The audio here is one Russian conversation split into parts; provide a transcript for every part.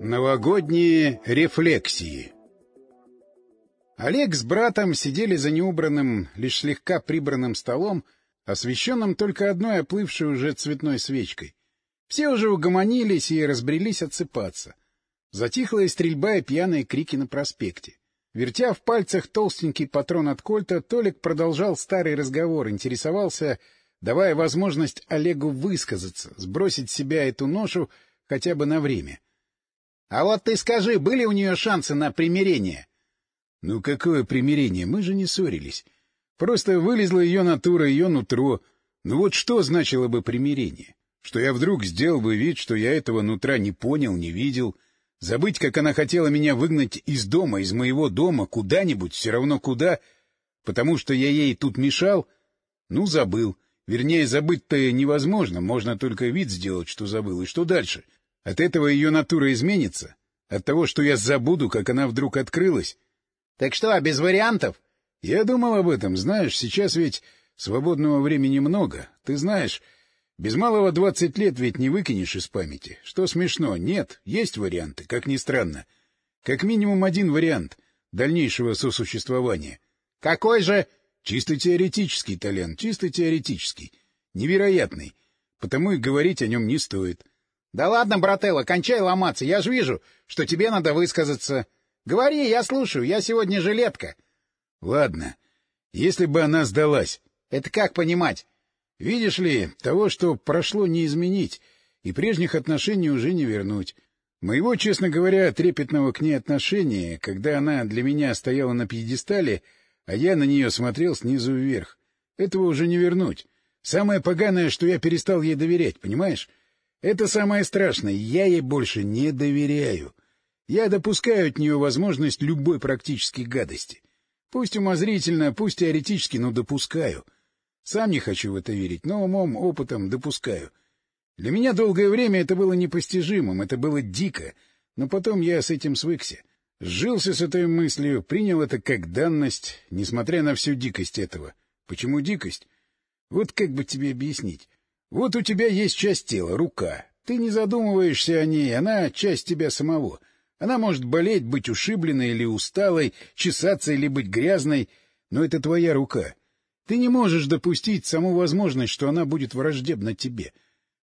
Новогодние рефлексии Олег с братом сидели за неубранным, лишь слегка прибранным столом, освещенным только одной оплывшей уже цветной свечкой. Все уже угомонились и разбрелись отсыпаться. Затихла стрельба, и пьяные крики на проспекте. Вертя в пальцах толстенький патрон от кольта, Толик продолжал старый разговор, интересовался, давая возможность Олегу высказаться, сбросить с себя эту ношу хотя бы на время. — А вот ты скажи, были у нее шансы на примирение? — Ну какое примирение? Мы же не ссорились. Просто вылезла ее натура, ее нутро. Ну вот что значило бы примирение? Что я вдруг сделал бы вид, что я этого нутра не понял, не видел — Забыть, как она хотела меня выгнать из дома, из моего дома, куда-нибудь, все равно куда, потому что я ей тут мешал? Ну, забыл. Вернее, забыть-то невозможно, можно только вид сделать, что забыл. И что дальше? От этого ее натура изменится? От того, что я забуду, как она вдруг открылась? Так что, без вариантов? Я думал об этом, знаешь, сейчас ведь свободного времени много. Ты знаешь, без малого двадцать лет ведь не выкинешь из памяти. Что смешно? Нет, есть варианты, как ни странно. Как минимум один вариант дальнейшего сосуществования. Какой же? Чисто теоретический, Толян, чисто теоретический. Невероятный. Потому и говорить о нем не стоит. — Да ладно, брателло, кончай ломаться. Я же вижу, что тебе надо высказаться. Говори, я слушаю, я сегодня жилетка. — Ладно. Если бы она сдалась. — Это как понимать? Видишь ли, того, что прошло, не изменить, и прежних отношений уже не вернуть. Моего, честно говоря, трепетного к ней отношения, когда она для меня стояла на пьедестале, а я на нее смотрел снизу вверх, этого уже не вернуть. Самое поганое, что я перестал ей доверять, понимаешь? Это самое страшное, я ей больше не доверяю. Я допускаю от нее возможность любой практической гадости. Пусть умозрительно, пусть теоретически, но допускаю — сам не хочу в это верить, но умом, опытом допускаю. Для меня долгое время это было непостижимым, это было дико, но потом я с этим свыкся. Сжился с этой мыслью, принял это как данность, несмотря на всю дикость этого. Почему дикость? Вот как бы тебе объяснить. Вот у тебя есть часть тела, рука. Ты не задумываешься о ней, она часть тебя самого. Она может болеть, быть ушибленной или усталой, чесаться или быть грязной, но это твоя рука. Ты не можешь допустить саму возможность, что она будет враждебна тебе.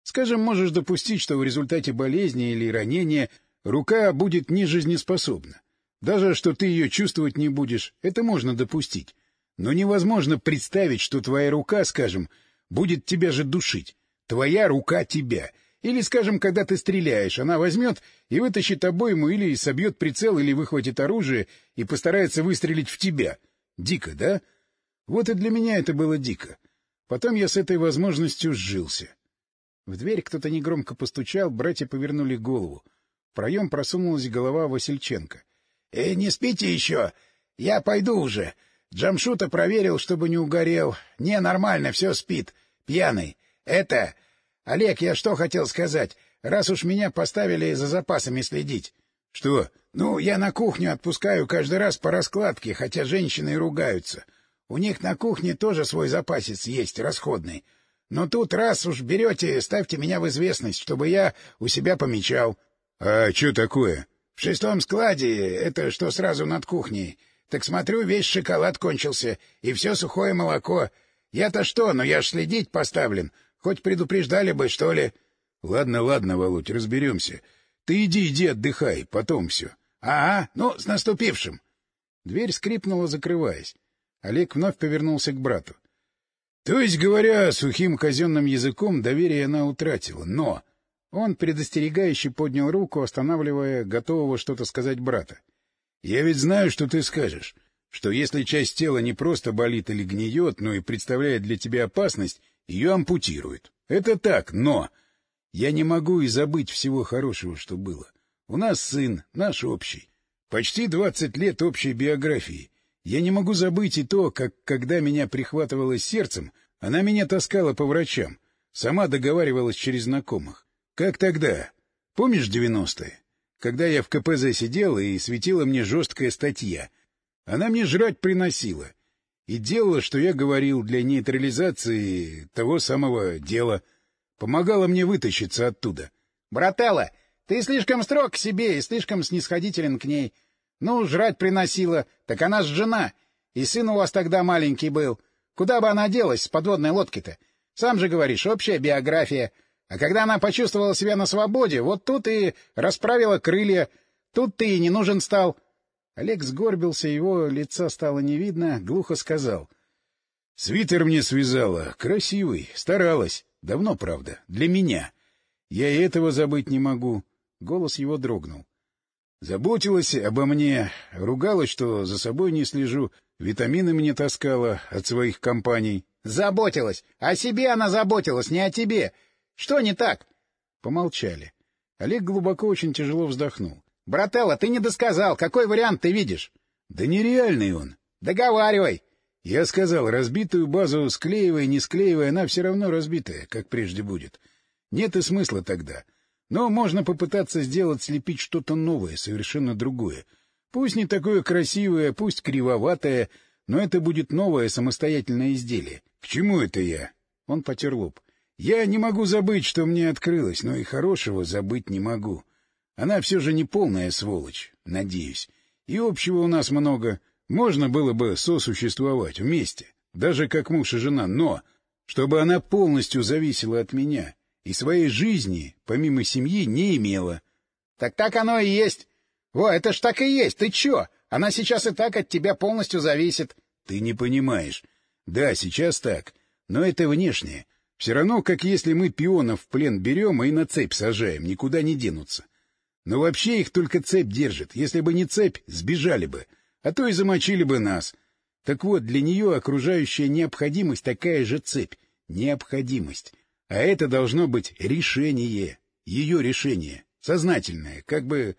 Скажем, можешь допустить, что в результате болезни или ранения рука будет нежизнеспособна. Даже что ты ее чувствовать не будешь, это можно допустить. Но невозможно представить, что твоя рука, скажем, будет тебя же душить. Твоя рука тебя. Или, скажем, когда ты стреляешь, она возьмет и вытащит обойму или собьет прицел, или выхватит оружие и постарается выстрелить в тебя. Дико, да? — вот и для меня это было дико. Потом я с этой возможностью сжился. В дверь кто-то негромко постучал, братья повернули голову. В проем просунулась голова Васильченко. «Э, — Не спите еще? Я пойду уже. Джамшута проверил, чтобы не угорел. Не, нормально, все спит. Пьяный. Это... Олег, я что хотел сказать? Раз уж меня поставили за запасами следить. — Что? — Ну, я на кухню отпускаю каждый раз по раскладке, хотя женщины ругаются. У них на кухне тоже свой запасец есть, расходный. Но тут раз уж берете, ставьте меня в известность, чтобы я у себя помечал. — А что такое? — В шестом складе, это что сразу над кухней. Так смотрю, весь шоколад кончился, и все сухое молоко. Я-то что, но я ж следить поставлен. Хоть предупреждали бы, что ли. — Ладно, ладно, Володь, разберемся. Ты иди, иди, отдыхай, потом все. — Ага, ну, с наступившим. Дверь скрипнула, закрываясь. Олег вновь повернулся к брату. — То есть, говоря сухим казенным языком, доверие она утратила, но... Он предостерегающе поднял руку, останавливая готового что-то сказать брата. — Я ведь знаю, что ты скажешь, что если часть тела не просто болит или гниет, но и представляет для тебя опасность, ее ампутируют. Это так, но... Я не могу и забыть всего хорошего, что было. У нас сын, наш общий. Почти двадцать лет общей биографии. Я не могу забыть и то, как, когда меня прихватывало сердцем, она меня таскала по врачам, сама договаривалась через знакомых. Как тогда? Помнишь девяностые? Когда я в КПЗ сидел, и светила мне жесткая статья. Она мне жрать приносила. И делала, что я говорил, для нейтрализации того самого дела. Помогала мне вытащиться оттуда. — Брателло, Ты слишком строг к себе и слишком снисходителен к ней. Ну, жрать приносила, так она ж жена. И сын у вас тогда маленький был. Куда бы она делась с подводной лодки-то? Сам же говоришь, общая биография. А когда она почувствовала себя на свободе, вот тут и расправила крылья, тут ты и не нужен стал. Олег сгорбился, его лица стало не видно, глухо сказал. — Свитер мне связала. Красивый. Старалась. Давно, правда. Для меня. Я и этого забыть не могу. Голос его дрогнул. Заботилась обо мне, ругалась, что за собой не слежу, витамины мне таскала от своих компаний. — Заботилась! О себе она заботилась, не о тебе! Что не так? Помолчали. Олег глубоко очень тяжело вздохнул. — Брателла, ты не досказал. Какой вариант ты видишь? — Да нереальный он. — Договаривай. Я сказал, разбитую базу склеивая, не склеивая, она все равно разбитая, как прежде будет. Нет и смысла тогда. Но можно попытаться сделать, слепить что-то новое, совершенно другое. Пусть не такое красивое, пусть кривоватое, но это будет новое самостоятельное изделие. К чему это я? Он потер лоб. Я не могу забыть, что мне открылось, но и хорошего забыть не могу. Она все же не полная сволочь, надеюсь. И общего у нас много. Можно было бы сосуществовать вместе, даже как муж и жена, но чтобы она полностью зависела от меня и своей жизни, помимо семьи, не имела. — Так так оно и есть. Во, это ж так и есть. Ты чё? Она сейчас и так от тебя полностью зависит. — Ты не понимаешь. Да, сейчас так. Но это внешнее. Все равно, как если мы пионов в плен берем и на цепь сажаем, никуда не денутся. Но вообще их только цепь держит. Если бы не цепь, сбежали бы. А то и замочили бы нас. Так вот, для нее окружающая необходимость такая же цепь. Необходимость. А это должно быть решение. Ее решение. Сознательное. Как бы...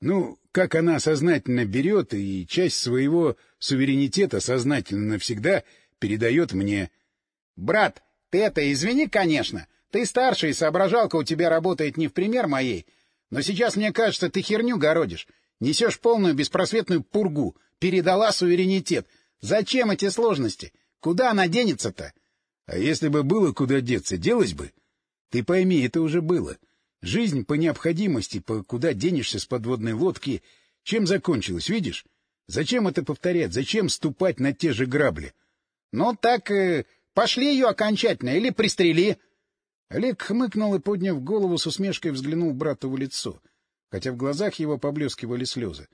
Ну, как она сознательно берет и часть своего суверенитета сознательно навсегда передает мне. — Брат, ты это извини, конечно. Ты старший, соображалка у тебя работает не в пример моей. Но сейчас, мне кажется, ты херню городишь. Несешь полную беспросветную пургу. Передала суверенитет. Зачем эти сложности? Куда она денется-то? А если бы было куда деться, делась бы? Ты пойми, это уже было. Жизнь по необходимости, по куда денешься с подводной лодки, чем закончилась, видишь? Зачем это повторять? Зачем ступать на те же грабли? Ну так э, пошли ее окончательно или пристрели. Олег хмыкнул и, подняв голову, с усмешкой взглянул брату в лицо, хотя в глазах его поблескивали слезы.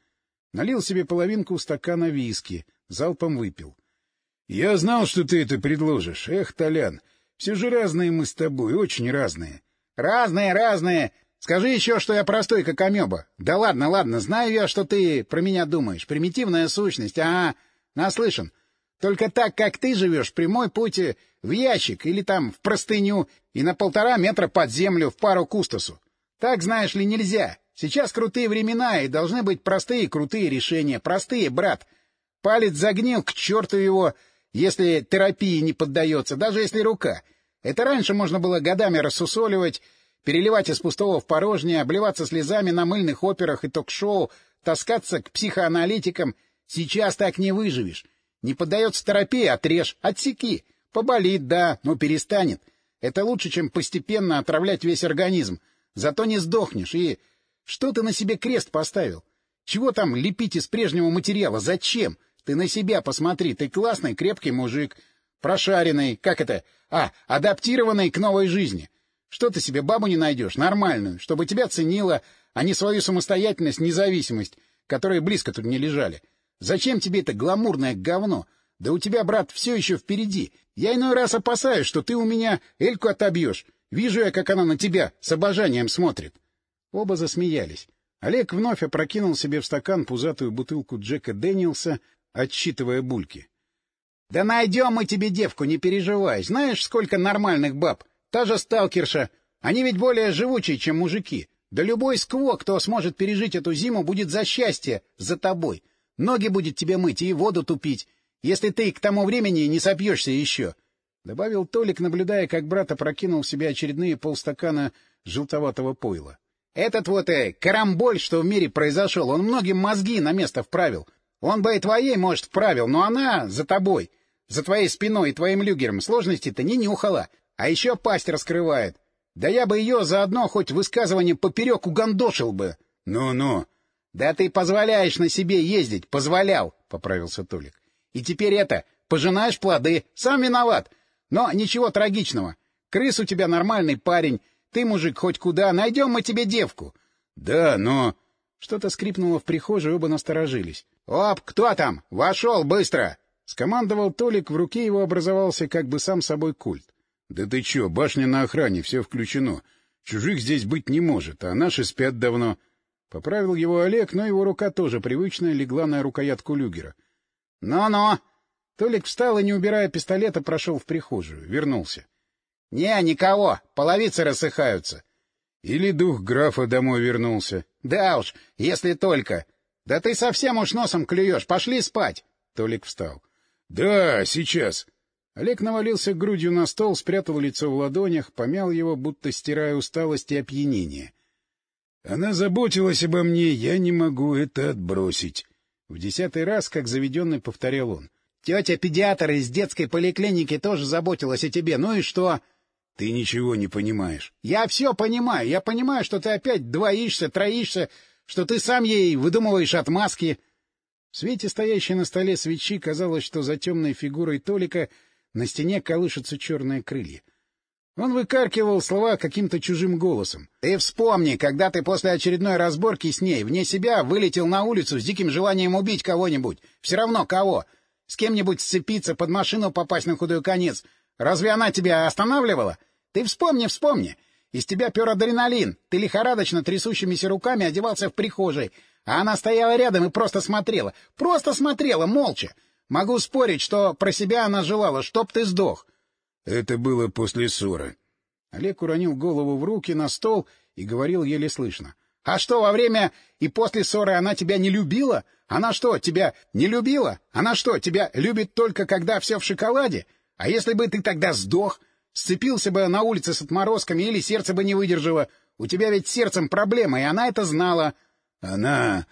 Налил себе половинку стакана виски, залпом выпил. — Я знал, что ты это предложишь. Эх, Толян, все же разные мы с тобой, очень разные. — Разные, разные! Скажи еще, что я простой, как амеба. Да ладно, ладно, знаю я, что ты про меня думаешь. Примитивная сущность, ага, наслышан. Только так, как ты живешь, прямой путь в ящик или там в простыню и на полтора метра под землю в пару кустосу. Так, знаешь ли, нельзя. Сейчас крутые времена, и должны быть простые крутые решения. Простые, брат. Палец загнил, к черту его, если терапии не поддается, даже если рука. Это раньше можно было годами рассусоливать, переливать из пустого в порожнее, обливаться слезами на мыльных операх и ток-шоу, таскаться к психоаналитикам. Сейчас так не выживешь. Не поддается терапии — отрежь, отсеки. Поболит, да, но перестанет. Это лучше, чем постепенно отравлять весь организм. Зато не сдохнешь. И что ты на себе крест поставил? Чего там лепить из прежнего материала? Зачем? Ты на себя посмотри. Ты классный, крепкий мужик. Прошаренный, как это? А, адаптированный к новой жизни. Что ты себе бабу не найдешь? Нормальную, чтобы тебя ценила, а не свою самостоятельность, независимость, которые близко тут не лежали. Зачем тебе это гламурное говно? Да у тебя, брат, все еще впереди. Я иной раз опасаюсь, что ты у меня Эльку отобьешь. Вижу я, как она на тебя с обожанием смотрит. Оба засмеялись. Олег вновь опрокинул себе в стакан пузатую бутылку Джека Дэниелса, отсчитывая бульки. — Да найдем мы тебе девку, не переживай. Знаешь, сколько нормальных баб? Та же сталкерша. Они ведь более живучие, чем мужики. Да любой скво, кто сможет пережить эту зиму, будет за счастье, за тобой. Ноги будет тебе мыть и воду тупить, если ты к тому времени не сопьешься еще. — добавил Толик, наблюдая, как брат опрокинул в себя очередные полстакана желтоватого пойла. — Этот вот э, карамболь, что в мире произошел, он многим мозги на место вправил. Он бы и твоей, может, вправил, но она за тобой, за твоей спиной и твоим люгером сложности-то не нюхала, а еще пасть раскрывает. Да я бы ее заодно хоть высказыванием поперек угандошил бы. Ну-ну. Да ты позволяешь на себе ездить, позволял, — поправился Толик. И теперь это, пожинаешь плоды, сам виноват. Но ничего трагичного. Крыс у тебя нормальный парень, ты, мужик, хоть куда, найдем мы тебе девку. Да, но... Что-то скрипнуло в прихожей, оба насторожились. — Оп, кто там? Вошел, быстро! — скомандовал Толик, в руке его образовался как бы сам собой культ. — Да ты чё, башня на охране, все включено. Чужих здесь быть не может, а наши спят давно. Поправил его Олег, но его рука тоже привычная легла на рукоятку люгера. «Но — Ну-ну! Толик встал и, не убирая пистолета, прошел в прихожую. Вернулся. — Не, никого. Половицы рассыхаются. Или дух графа домой вернулся. — Да уж, если только. Да ты совсем уж носом клюешь. Пошли спать. Толик встал. — Да, сейчас. Олег навалился грудью на стол, спрятал лицо в ладонях, помял его, будто стирая усталость и опьянение. Она заботилась обо мне, я не могу это отбросить. В десятый раз, как заведенный, повторял он. — Тетя-педиатр из детской поликлиники тоже заботилась о тебе. Ну и что? — Ты ничего не понимаешь. — Я все понимаю. Я понимаю, что ты опять двоишься, троишься, что ты сам ей выдумываешь отмазки. В свете стоящей на столе свечи казалось, что за темной фигурой Толика на стене колышутся черные крылья. Он выкаркивал слова каким-то чужим голосом. — Ты вспомни, когда ты после очередной разборки с ней вне себя вылетел на улицу с диким желанием убить кого-нибудь. Все равно кого. С кем-нибудь сцепиться, под машину попасть на худой конец. Разве она тебя останавливала? Ты вспомни, вспомни. Из тебя пер адреналин. Ты лихорадочно трясущимися руками одевался в прихожей, а она стояла рядом и просто смотрела. Просто смотрела, молча. Могу спорить, что про себя она желала, чтоб ты сдох. Это было после ссоры. Олег уронил голову в руки на стол и говорил еле слышно. — А что, во время и после ссоры она тебя не любила? Она что, тебя не любила? Она что, тебя любит только, когда все в шоколаде? А если бы ты тогда сдох, сцепился бы на улице с отморозками или сердце бы не выдержало? У тебя ведь сердцем проблема, и она это знала. — Она...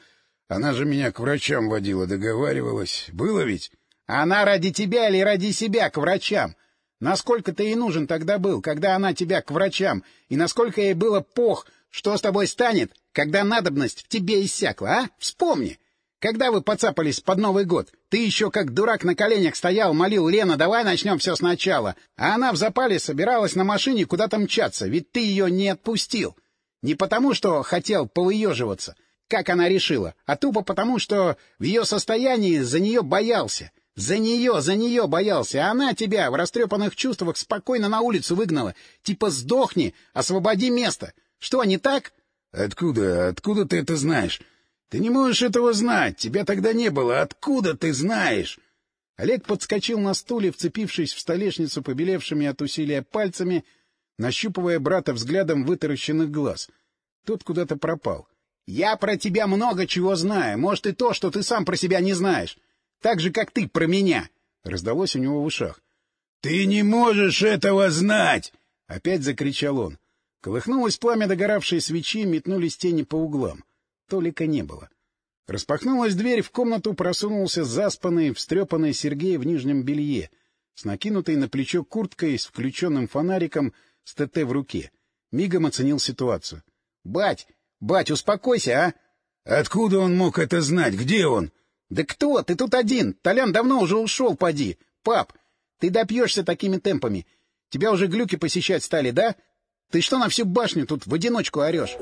Она же меня к врачам водила, договаривалась. Было ведь? — Она ради тебя или ради себя к врачам? Насколько ты ей нужен тогда был, когда она тебя к врачам, и насколько ей было пох, что с тобой станет, когда надобность в тебе иссякла, а? Вспомни! Когда вы поцапались под Новый год, ты еще как дурак на коленях стоял, молил Лена, давай начнем все сначала, а она в запале собиралась на машине куда-то мчаться, ведь ты ее не отпустил. Не потому, что хотел повыеживаться, как она решила, а тупо потому, что в ее состоянии за нее боялся. За нее, за нее боялся, а она тебя в растрепанных чувствах спокойно на улицу выгнала. Типа сдохни, освободи место. Что, не так? — Откуда, откуда ты это знаешь? Ты не можешь этого знать, тебя тогда не было. Откуда ты знаешь? Олег подскочил на стуле, вцепившись в столешницу побелевшими от усилия пальцами, нащупывая брата взглядом вытаращенных глаз. Тот куда-то пропал. — Я про тебя много чего знаю, может, и то, что ты сам про себя не знаешь. Так же, как ты про меня! — раздалось у него в ушах. — Ты не можешь этого знать! — опять закричал он. Колыхнулось пламя догоравшей свечи, метнулись тени по углам. Толика не было. Распахнулась дверь, в комнату просунулся заспанный, встрепанный Сергей в нижнем белье, с накинутой на плечо курткой, с включенным фонариком, с ТТ в руке. Мигом оценил ситуацию. — Бать! Бать, успокойся, а! — Откуда он мог это знать? Где он? Да кто? Ты тут один. Толян давно уже ушел, поди. Пап, ты допьешься такими темпами. Тебя уже глюки посещать стали, да? Ты что на всю башню тут в одиночку орешь?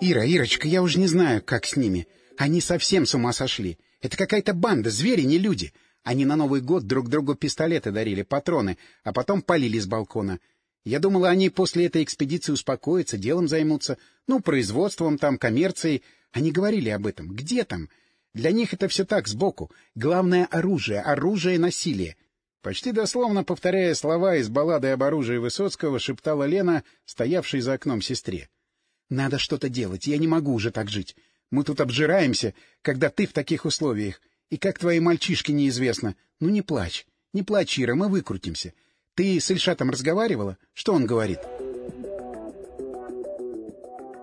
Ира, Ирочка, я уже не знаю, как с ними. Они совсем с ума сошли. Это какая-то банда, звери, не люди. Они на Новый год друг другу пистолеты дарили, патроны, а потом полили с балкона. Я думала, они после этой экспедиции успокоятся, делом займутся. Ну, производством там, коммерцией. Они говорили об этом. Где там? Для них это все так, сбоку. Главное — оружие, оружие — насилие. Почти дословно повторяя слова из баллады об оружии Высоцкого, шептала Лена, стоявшей за окном сестре. — Надо что-то делать, я не могу уже так жить. Мы тут обжираемся, когда ты в таких условиях. И как твои мальчишки неизвестно. Ну не плачь, не плачь, Ира, мы выкрутимся. Ты с Ильшатом разговаривала? Что он говорит? —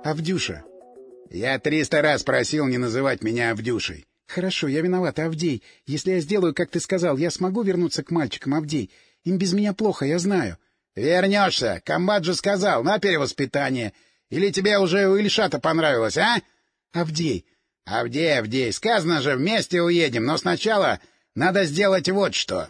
Авдюша, «Я триста раз просил не называть меня Авдюшей». «Хорошо, я виноват, Авдей. Если я сделаю, как ты сказал, я смогу вернуться к мальчикам, Авдей. Им без меня плохо, я знаю». «Вернешься. Комбат же сказал, на перевоспитание. Или тебе уже у Ильшата понравилось, а?» «Авдей». «Авдей, Авдей, сказано же, вместе уедем, но сначала надо сделать вот что».